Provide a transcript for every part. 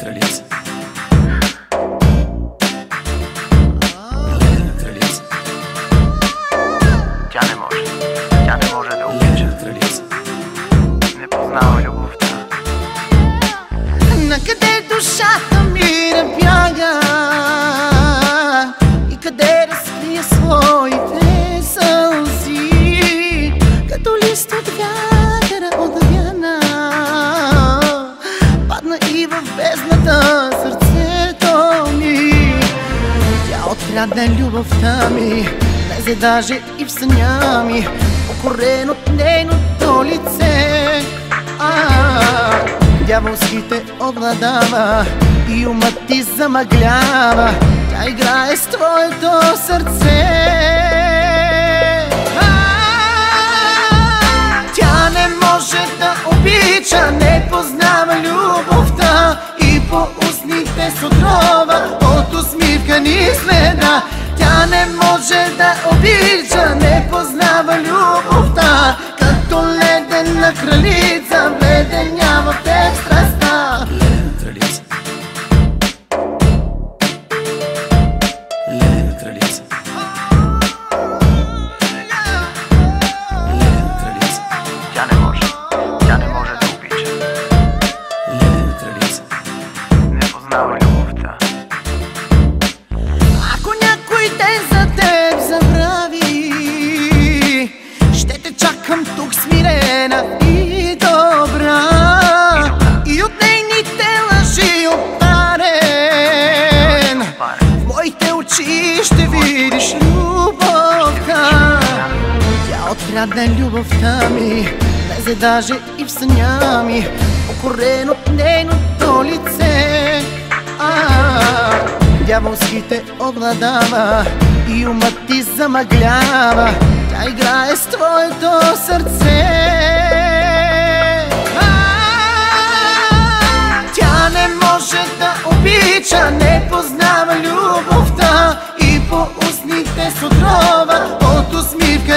Кралица. Кралица. Тя не може, тя не може да обича, кралица. не познава любовта. Накъде душата Открадна любовта ми Влезе даже и в съня ми Покорен от нейното лице. Дяволските обладава И умът ти замъглява. Тя играе с твоето сърце. Тя не може да обича Не познава любовта И по устните с отрова От следа Тя не може да обича Не познава любовта. Като ледена кралица Вледенява в смирена и добра. И от нейните лъжи опарен В моите очи ще видиш любовта. Тя открадна любовта ми Влезе даже и в съня ми Покорен от нейното лице. Дяволските обладава И умът ти замъглява. Тя играе с твоето сърце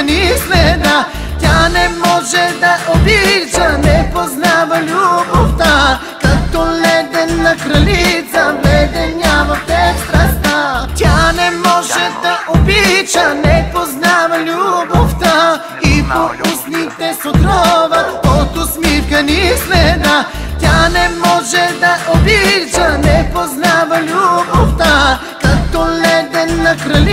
ни следа Тя не може да обича Не познава любовта. Като ледена кралица Вледенява в теб страстта Тя не може да обича Не познава любовта. И по устните с отрова От усмивка ни следа Тя не може да обича Не познава любовта. Като ледена кралица